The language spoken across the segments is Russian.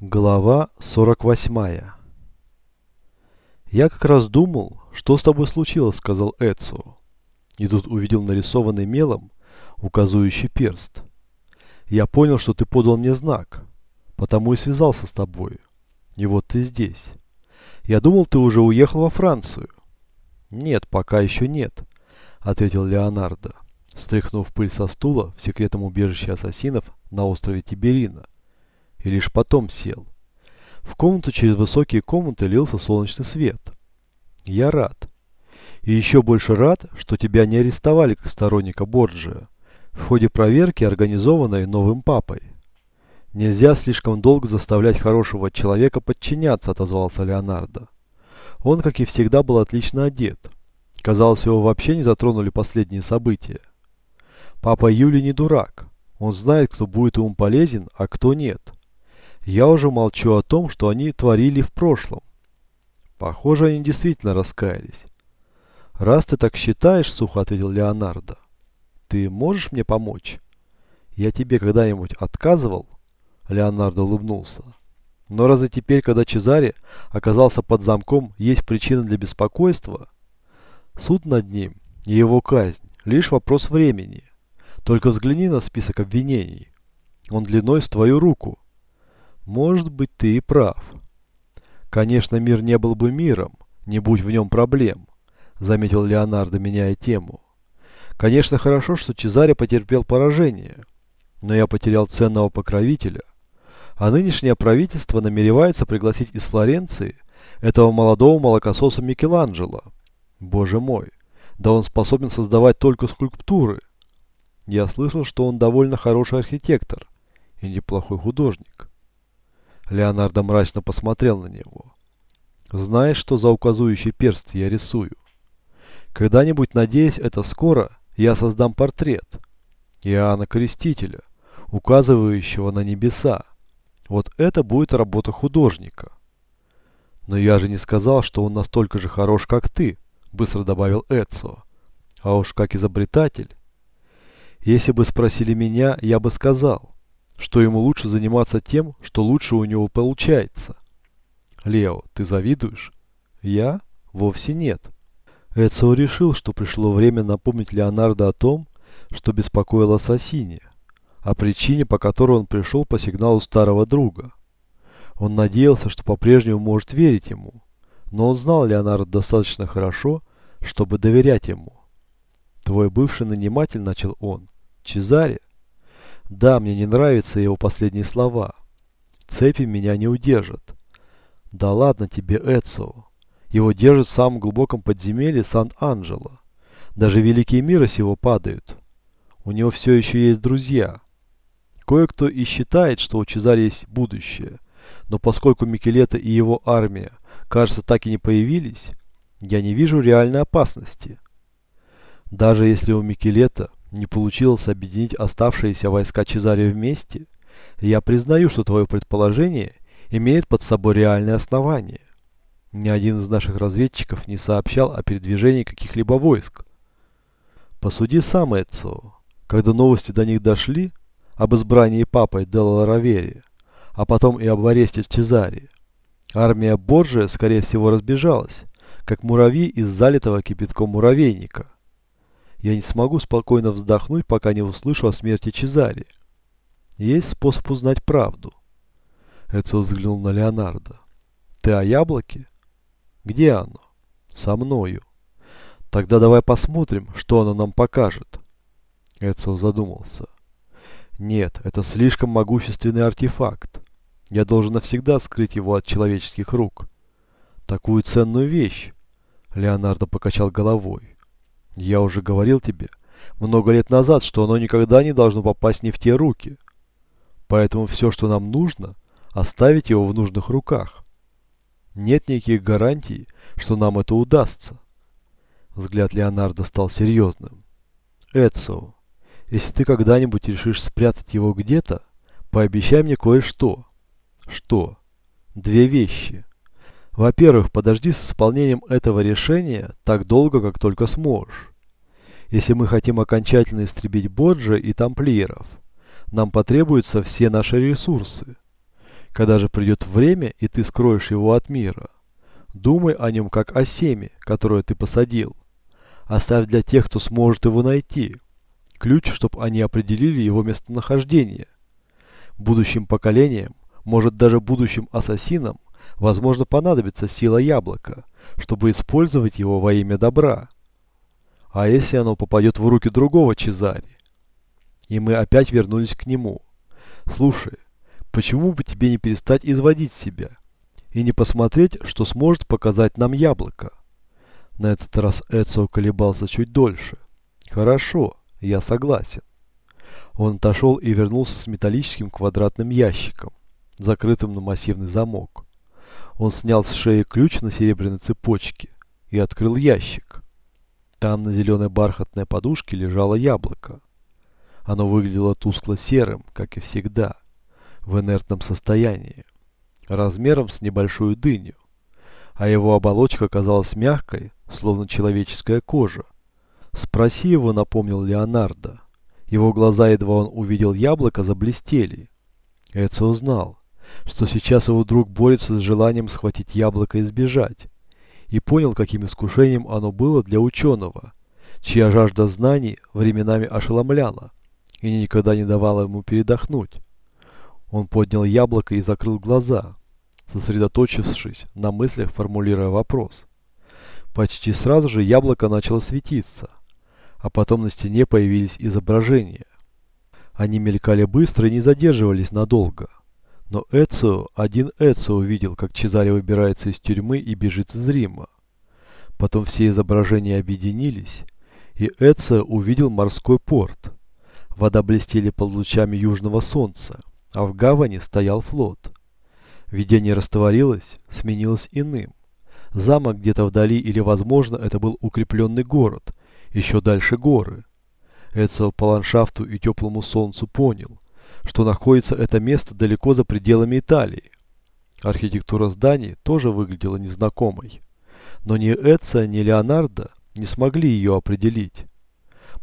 Глава 48 «Я как раз думал, что с тобой случилось», — сказал Эцио. И тут увидел нарисованный мелом указывающий перст. «Я понял, что ты подал мне знак, потому и связался с тобой. И вот ты здесь. Я думал, ты уже уехал во Францию». «Нет, пока еще нет», — ответил Леонардо, стряхнув пыль со стула в секретном убежище ассасинов на острове Тиберина и лишь потом сел. В комнату через высокие комнаты лился солнечный свет. Я рад. И еще больше рад, что тебя не арестовали как сторонника Борджия в ходе проверки, организованной новым папой. Нельзя слишком долго заставлять хорошего человека подчиняться, отозвался Леонардо. Он, как и всегда, был отлично одет. Казалось, его вообще не затронули последние события. Папа Юли не дурак. Он знает, кто будет ему полезен, а кто нет. Я уже молчу о том, что они творили в прошлом. Похоже, они действительно раскаялись. «Раз ты так считаешь, — сухо ответил Леонардо, — ты можешь мне помочь? Я тебе когда-нибудь отказывал?» Леонардо улыбнулся. «Но разве теперь, когда Чезаре оказался под замком, есть причина для беспокойства? Суд над ним и его казнь — лишь вопрос времени. Только взгляни на список обвинений. Он длиной с твою руку. Может быть, ты и прав. Конечно, мир не был бы миром, не будь в нем проблем, заметил Леонардо, меняя тему. Конечно, хорошо, что Чезаре потерпел поражение, но я потерял ценного покровителя, а нынешнее правительство намеревается пригласить из Флоренции этого молодого молокососа Микеланджело. Боже мой, да он способен создавать только скульптуры. Я слышал, что он довольно хороший архитектор и неплохой художник. Леонардо мрачно посмотрел на него. «Знаешь, что за указующий перст я рисую? Когда-нибудь, надеюсь, это скоро, я создам портрет Иоанна Крестителя, указывающего на небеса. Вот это будет работа художника». «Но я же не сказал, что он настолько же хорош, как ты», — быстро добавил Эдсо. «А уж как изобретатель». «Если бы спросили меня, я бы сказал, что ему лучше заниматься тем, что лучше у него получается. Лео, ты завидуешь? Я? Вовсе нет. Эцио решил, что пришло время напомнить Леонардо о том, что беспокоило Ассасине, о причине, по которой он пришел по сигналу старого друга. Он надеялся, что по-прежнему может верить ему, но он знал Леонардо достаточно хорошо, чтобы доверять ему. «Твой бывший наниматель», — начал он, — «Чезаре, да, мне не нравятся его последние слова. Цепи меня не удержат. Да ладно тебе, Эцио. Его держат в самом глубоком подземелье Сан-Анджело. Даже великие мира сего падают. У него все еще есть друзья. Кое-кто и считает, что у Чезаре есть будущее. Но поскольку Микелета и его армия, кажется, так и не появились, я не вижу реальной опасности. Даже если у Микелета не получилось объединить оставшиеся войска Чезаре вместе, я признаю, что твое предположение имеет под собой реальное основание. Ни один из наших разведчиков не сообщал о передвижении каких-либо войск. Посуди сам, Эцио. Когда новости до них дошли об избрании папой Делла Равери, а потом и об аресте Чезаре, армия Борджия, скорее всего, разбежалась, как муравьи из залитого кипятком муравейника. Я не смогу спокойно вздохнуть, пока не услышу о смерти Чезари. Есть способ узнать правду. Эцио взглянул на Леонардо. Ты о яблоке? Где оно? Со мною. Тогда давай посмотрим, что оно нам покажет. Эцио задумался. Нет, это слишком могущественный артефакт. Я должен навсегда скрыть его от человеческих рук. Такую ценную вещь. Леонардо покачал головой. Я уже говорил тебе много лет назад, что оно никогда не должно попасть не в те руки. Поэтому все, что нам нужно, оставить его в нужных руках. Нет никаких гарантий, что нам это удастся. Взгляд Леонардо стал серьезным. Эдсо, если ты когда-нибудь решишь спрятать его где-то, пообещай мне кое-что. Что? Две вещи. Во-первых, подожди с исполнением этого решения так долго, как только сможешь. Если мы хотим окончательно истребить Боджа и тамплиеров, нам потребуются все наши ресурсы. Когда же придет время, и ты скроешь его от мира, думай о нем как о семе, которое ты посадил. Оставь для тех, кто сможет его найти, ключ, чтобы они определили его местонахождение. Будущим поколениям, может даже будущим ассасинам, возможно понадобится сила яблока, чтобы использовать его во имя добра. А если оно попадет в руки другого Чезари? И мы опять вернулись к нему. Слушай, почему бы тебе не перестать изводить себя? И не посмотреть, что сможет показать нам яблоко? На этот раз Эцио колебался чуть дольше. Хорошо, я согласен. Он отошел и вернулся с металлическим квадратным ящиком, закрытым на массивный замок. Он снял с шеи ключ на серебряной цепочке и открыл ящик. Там на зеленой бархатной подушке лежало яблоко. Оно выглядело тускло-серым, как и всегда, в инертном состоянии, размером с небольшую дыню, а его оболочка казалась мягкой, словно человеческая кожа. «Спроси его», — напомнил Леонардо. Его глаза, едва он увидел яблоко, заблестели. Эдсо узнал, что сейчас его друг борется с желанием схватить яблоко и сбежать, и понял, каким искушением оно было для ученого, чья жажда знаний временами ошеломляла и никогда не давала ему передохнуть. Он поднял яблоко и закрыл глаза, сосредоточившись на мыслях, формулируя вопрос. Почти сразу же яблоко начало светиться, а потом на стене появились изображения. Они мелькали быстро и не задерживались надолго. Но Эцио, один Эцио увидел, как Чезаре выбирается из тюрьмы и бежит из Рима. Потом все изображения объединились, и Эцио увидел морской порт. Вода блестели под лучами южного солнца, а в гавани стоял флот. Видение растворилось, сменилось иным. Замок где-то вдали или, возможно, это был укрепленный город, еще дальше горы. Эцио по ландшафту и теплому солнцу понял, что находится это место далеко за пределами Италии. Архитектура зданий тоже выглядела незнакомой. Но ни Эцио, ни Леонардо не смогли ее определить.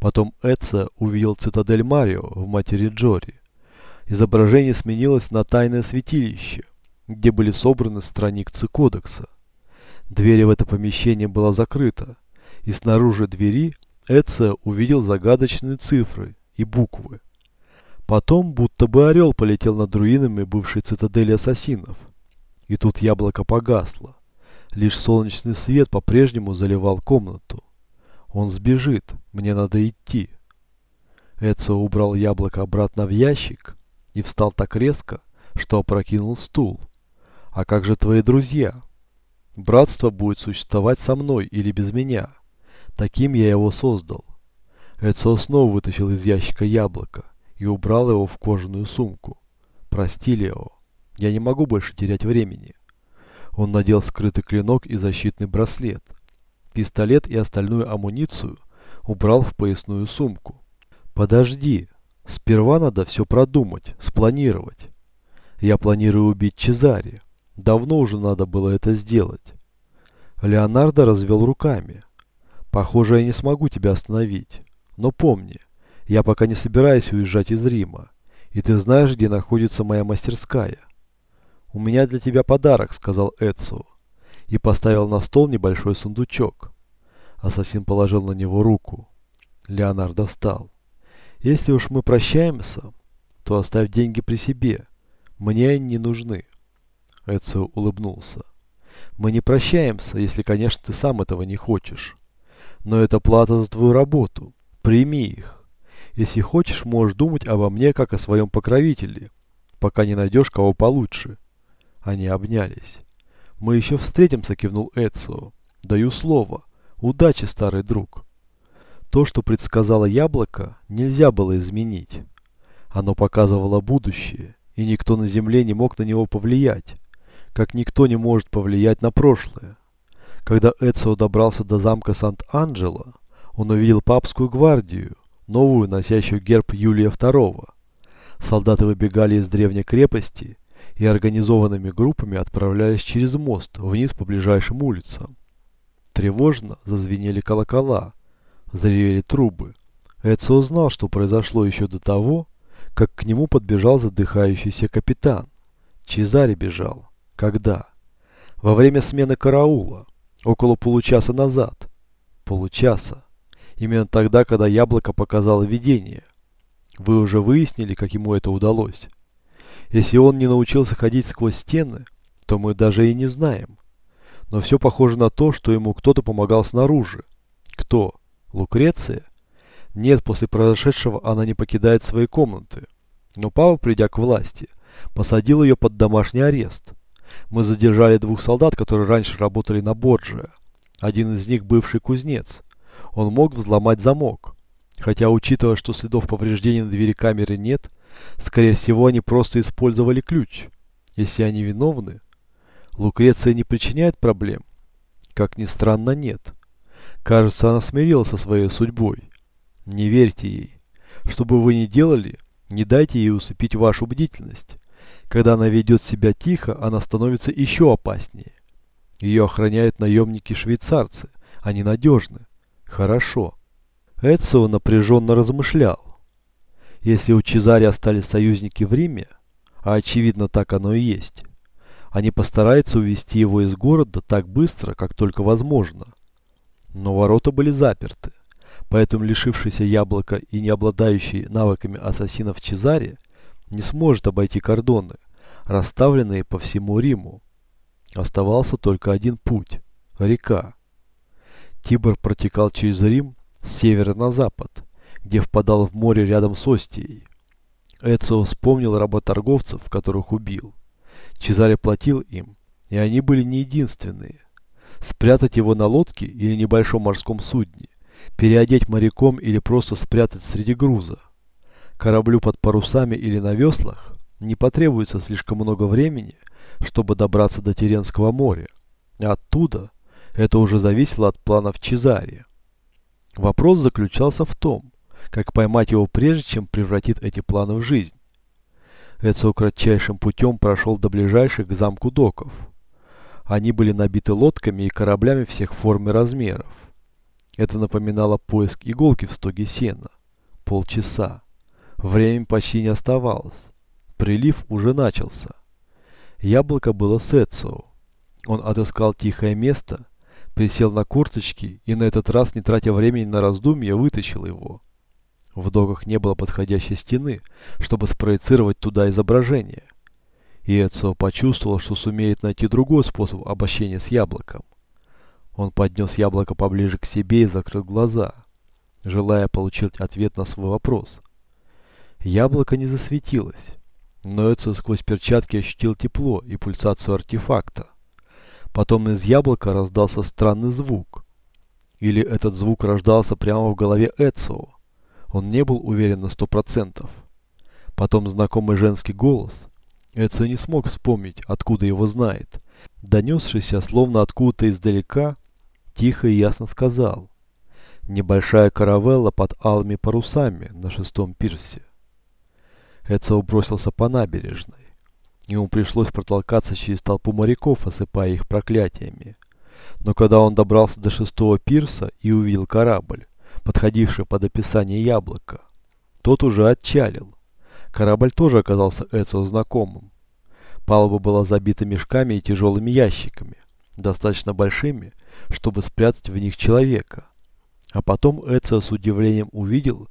Потом Эцио увидел цитадель Марио в матери Джори. Изображение сменилось на тайное святилище, где были собраны страницы кодекса. Дверь в это помещение была закрыта, и снаружи двери Эцио увидел загадочные цифры и буквы. Потом будто бы орел полетел над руинами бывшей цитадели ассасинов. И тут яблоко погасло. Лишь солнечный свет по-прежнему заливал комнату. Он сбежит, мне надо идти. Эцио убрал яблоко обратно в ящик и встал так резко, что опрокинул стул. А как же твои друзья? Братство будет существовать со мной или без меня. Таким я его создал. Эцио снова вытащил из ящика яблоко и убрал его в кожаную сумку. «Прости, Лео, я не могу больше терять времени». Он надел скрытый клинок и защитный браслет. Пистолет и остальную амуницию убрал в поясную сумку. «Подожди, сперва надо все продумать, спланировать. Я планирую убить Чезари. Давно уже надо было это сделать». Леонардо развел руками. «Похоже, я не смогу тебя остановить. Но помни, я пока не собираюсь уезжать из Рима, и ты знаешь, где находится моя мастерская. У меня для тебя подарок, сказал Эцио, и поставил на стол небольшой сундучок. Ассасин положил на него руку. Леонардо встал. Если уж мы прощаемся, то оставь деньги при себе. Мне они не нужны. Эцио улыбнулся. Мы не прощаемся, если, конечно, ты сам этого не хочешь. Но это плата за твою работу. Прими их. Если хочешь, можешь думать обо мне, как о своем покровителе, пока не найдешь кого получше. Они обнялись. Мы еще встретимся, кивнул Эцио. Даю слово. Удачи, старый друг. То, что предсказало яблоко, нельзя было изменить. Оно показывало будущее, и никто на земле не мог на него повлиять, как никто не может повлиять на прошлое. Когда Эцио добрался до замка Сант-Анджело, он увидел папскую гвардию, новую, носящую герб Юлия II. Солдаты выбегали из древней крепости и организованными группами отправлялись через мост вниз по ближайшим улицам. Тревожно зазвенели колокола, заревели трубы. Эдсо узнал, что произошло еще до того, как к нему подбежал задыхающийся капитан. Чезаре бежал. Когда? Во время смены караула. Около получаса назад. Получаса. Именно тогда, когда яблоко показало видение. Вы уже выяснили, как ему это удалось? Если он не научился ходить сквозь стены, то мы даже и не знаем. Но все похоже на то, что ему кто-то помогал снаружи. Кто? Лукреция? Нет, после произошедшего она не покидает свои комнаты. Но папа, придя к власти, посадил ее под домашний арест. Мы задержали двух солдат, которые раньше работали на Борджиа. Один из них бывший кузнец. Он мог взломать замок. Хотя, учитывая, что следов повреждений на двери камеры нет, скорее всего, они просто использовали ключ. Если они виновны, Лукреция не причиняет проблем. Как ни странно, нет. Кажется, она смирилась со своей судьбой. Не верьте ей. Что бы вы ни делали, не дайте ей усыпить вашу бдительность. Когда она ведет себя тихо, она становится еще опаснее. Ее охраняют наемники-швейцарцы. Они надежны. Хорошо. Эцио напряженно размышлял. Если у Чезари остались союзники в Риме, а очевидно так оно и есть, они постараются увести его из города так быстро, как только возможно. Но ворота были заперты, поэтому лишившийся яблока и не обладающий навыками ассасинов Чезаре не сможет обойти кордоны, расставленные по всему Риму. Оставался только один путь – река. Тибр протекал через Рим с севера на запад, где впадал в море рядом с Остией. Эцио вспомнил работорговцев, которых убил. Чезаре платил им, и они были не единственные. Спрятать его на лодке или небольшом морском судне, переодеть моряком или просто спрятать среди груза. Кораблю под парусами или на веслах не потребуется слишком много времени, чтобы добраться до Теренского моря. А оттуда это уже зависело от планов Чезаре. Вопрос заключался в том, как поймать его прежде, чем превратит эти планы в жизнь. Эцио кратчайшим путем прошел до ближайших к замку доков. Они были набиты лодками и кораблями всех форм и размеров. Это напоминало поиск иголки в стоге сена. Полчаса. Времени почти не оставалось. Прилив уже начался. Яблоко было с Эцио. Он отыскал тихое место, присел на курточки и на этот раз, не тратя времени на раздумья, вытащил его. В доках не было подходящей стены, чтобы спроецировать туда изображение. И Эцио почувствовал, что сумеет найти другой способ обращения с яблоком. Он поднес яблоко поближе к себе и закрыл глаза, желая получить ответ на свой вопрос. Яблоко не засветилось, но Эцио сквозь перчатки ощутил тепло и пульсацию артефакта. Потом из яблока раздался странный звук. Или этот звук рождался прямо в голове Эцио. Он не был уверен на сто процентов. Потом знакомый женский голос. Эцио не смог вспомнить, откуда его знает. Донесшийся, словно откуда-то издалека, тихо и ясно сказал. Небольшая каравелла под алыми парусами на шестом пирсе. Эцио бросился по набережной. Ему пришлось протолкаться через толпу моряков, осыпая их проклятиями. Но когда он добрался до шестого пирса и увидел корабль, подходивший под описание яблока, тот уже отчалил. Корабль тоже оказался Эцио знакомым. Палуба была забита мешками и тяжелыми ящиками, достаточно большими, чтобы спрятать в них человека. А потом Эцио с удивлением увидел,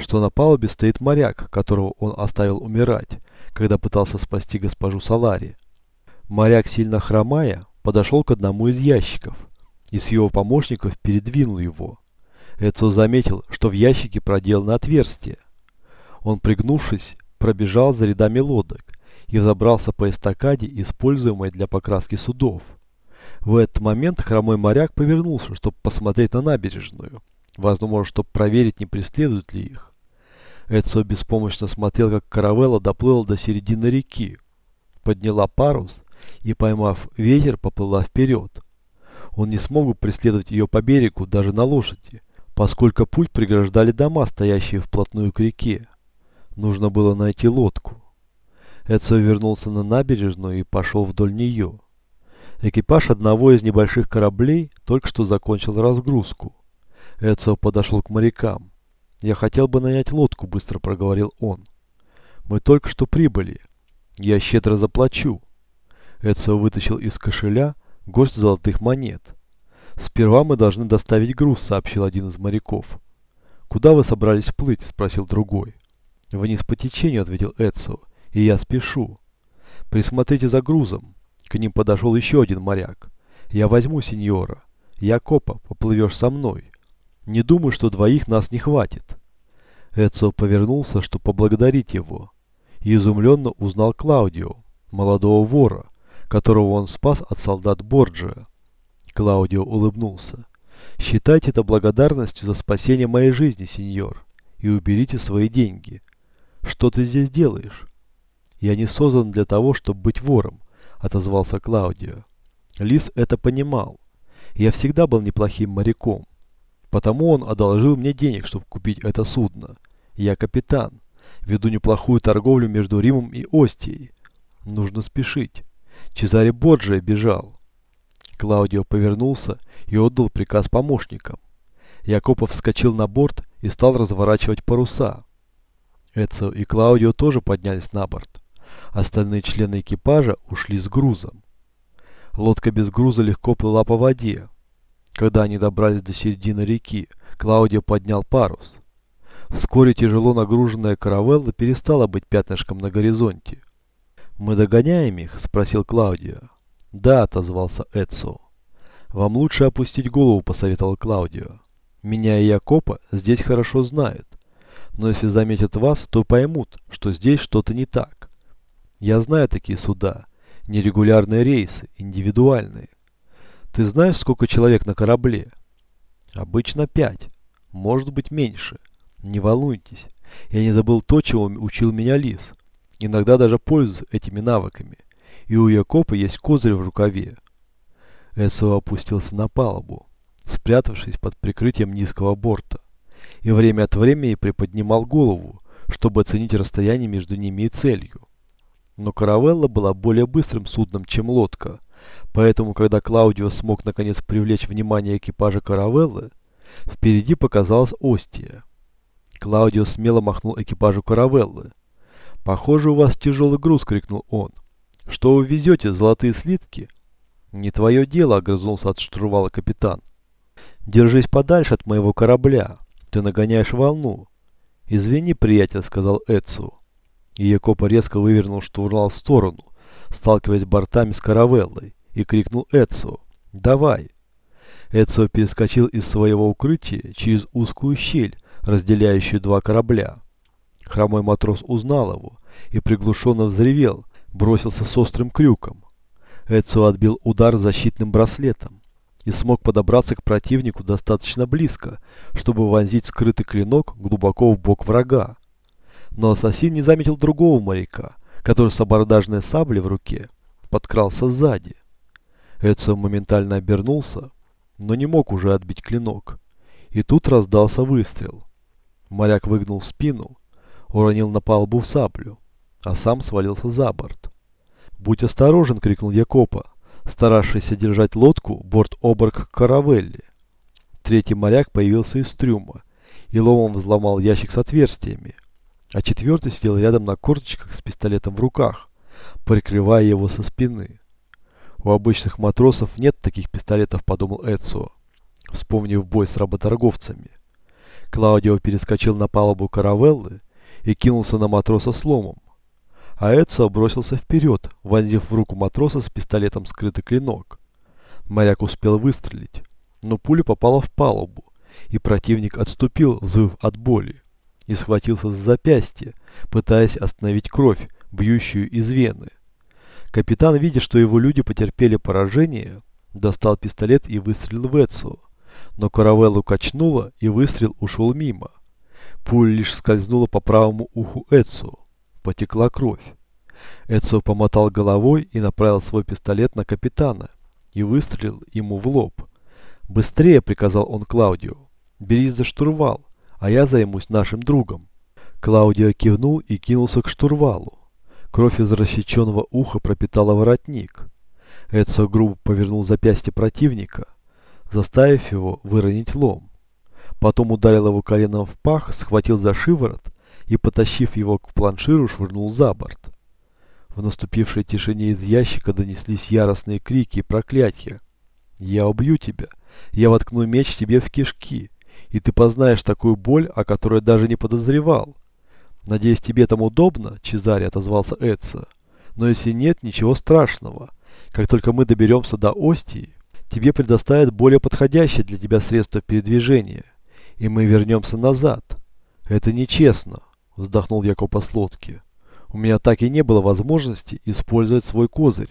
что на палубе стоит моряк, которого он оставил умирать, когда пытался спасти госпожу Салари. Моряк, сильно хромая, подошел к одному из ящиков и с его помощников передвинул его. Эцо заметил, что в ящике проделано отверстие. Он, пригнувшись, пробежал за рядами лодок и забрался по эстакаде, используемой для покраски судов. В этот момент хромой моряк повернулся, чтобы посмотреть на набережную, возможно, чтобы проверить, не преследуют ли их. Эдсо беспомощно смотрел, как каравелла доплыла до середины реки, подняла парус и, поймав ветер, поплыла вперед. Он не смог бы преследовать ее по берегу даже на лошади, поскольку путь преграждали дома, стоящие вплотную к реке. Нужно было найти лодку. Эдсо вернулся на набережную и пошел вдоль нее. Экипаж одного из небольших кораблей только что закончил разгрузку. Эдсо подошел к морякам. «Я хотел бы нанять лодку», — быстро проговорил он. «Мы только что прибыли. Я щедро заплачу. Эцио вытащил из кошеля горсть золотых монет. «Сперва мы должны доставить груз», — сообщил один из моряков. «Куда вы собрались плыть?» — спросил другой. «Вниз по течению», — ответил Эцио, — «и я спешу». «Присмотрите за грузом». К ним подошел еще один моряк. «Я возьму сеньора. Якопа, поплывешь со мной. Не думаю, что двоих нас не хватит». Эцио повернулся, чтобы поблагодарить его, и изумленно узнал Клаудио, молодого вора, которого он спас от солдат Борджиа. Клаудио улыбнулся. «Считайте это благодарностью за спасение моей жизни, сеньор, и уберите свои деньги. Что ты здесь делаешь?» «Я не создан для того, чтобы быть вором», — отозвался Клаудио. Лис это понимал. Я всегда был неплохим моряком. Потому он одолжил мне денег, чтобы купить это судно. Я капитан. Веду неплохую торговлю между Римом и Остией. Нужно спешить. Чезаре Борджиа бежал. Клаудио повернулся и отдал приказ помощникам. Якопов вскочил на борт и стал разворачивать паруса. Эцио и Клаудио тоже поднялись на борт. Остальные члены экипажа ушли с грузом. Лодка без груза легко плыла по воде. Когда они добрались до середины реки, Клаудио поднял парус. Вскоре тяжело нагруженная каравелла перестала быть пятнышком на горизонте. «Мы догоняем их?» – спросил Клаудио. «Да», – отозвался Эдсо. «Вам лучше опустить голову», – посоветовал Клаудио. «Меня и Якопа здесь хорошо знают. Но если заметят вас, то поймут, что здесь что-то не так. Я знаю такие суда. Нерегулярные рейсы, индивидуальные. Ты знаешь, сколько человек на корабле? Обычно пять. Может быть меньше. Не волнуйтесь. Я не забыл то, чего учил меня Лис. Иногда даже пользуюсь этими навыками. И у Якопа есть козырь в рукаве. Эсо опустился на палубу, спрятавшись под прикрытием низкого борта. И время от времени приподнимал голову, чтобы оценить расстояние между ними и целью. Но каравелла была более быстрым судном, чем лодка, поэтому, когда Клаудио смог наконец привлечь внимание экипажа каравеллы, впереди показалась Остия. Клаудио смело махнул экипажу каравеллы. «Похоже, у вас тяжелый груз!» — крикнул он. «Что вы везете, золотые слитки?» «Не твое дело!» — огрызнулся от штурвала капитан. «Держись подальше от моего корабля. Ты нагоняешь волну». «Извини, приятель», — сказал Эцу. И Якопа резко вывернул штурвал в сторону, сталкиваясь бортами с каравеллой, и крикнул Эцу. «Давай!» Эцо перескочил из своего укрытия через узкую щель, разделяющую два корабля. Хромой матрос узнал его и приглушенно взревел, бросился с острым крюком. Эцио отбил удар защитным браслетом и смог подобраться к противнику достаточно близко, чтобы вонзить скрытый клинок глубоко в бок врага. Но ассасин не заметил другого моряка, который с абордажной саблей в руке подкрался сзади. Эцио моментально обернулся, но не мог уже отбить клинок. И тут раздался выстрел. Моряк выгнул спину, уронил на палубу саблю, а сам свалился за борт. «Будь осторожен!» — крикнул Якопа, старавшийся держать лодку борт-оборк к каравелле. Третий моряк появился из трюма и ломом взломал ящик с отверстиями, а четвертый сидел рядом на корточках с пистолетом в руках, прикрывая его со спины. «У обычных матросов нет таких пистолетов», — подумал Эдсо, вспомнив бой с работорговцами. Клаудио перескочил на палубу каравеллы и кинулся на матроса с ломом. А Эдсо бросился вперед, вонзив в руку матроса с пистолетом скрытый клинок. Моряк успел выстрелить, но пуля попала в палубу, и противник отступил, взвыв от боли, и схватился за запястье, пытаясь остановить кровь, бьющую из вены. Капитан, видя, что его люди потерпели поражение, достал пистолет и выстрелил в Эдсо, но каравеллу качнуло, и выстрел ушел мимо. Пуля лишь скользнула по правому уху Эдсо. Потекла кровь. Эдсо помотал головой и направил свой пистолет на капитана и выстрелил ему в лоб. «Быстрее!» — приказал он Клаудио. «Берись за штурвал, а я займусь нашим другом». Клаудио кивнул и кинулся к штурвалу. Кровь из рассеченного уха пропитала воротник. Эдсо грубо повернул запястье противника, заставив его выронить лом. Потом ударил его коленом в пах, схватил за шиворот и, потащив его к планширу, швырнул за борт. В наступившей тишине из ящика донеслись яростные крики и проклятия. «Я убью тебя! Я воткну меч тебе в кишки, и ты познаешь такую боль, о которой даже не подозревал!» «Надеюсь, тебе там удобно?» – Чезаре отозвался Эдса. «Но если нет, ничего страшного. Как только мы доберемся до Остии, тебе предоставят более подходящее для тебя средство передвижения, и мы вернемся назад». «Это нечестно», – вздохнул Яков Послотки. У меня так и не было возможности использовать свой козырь.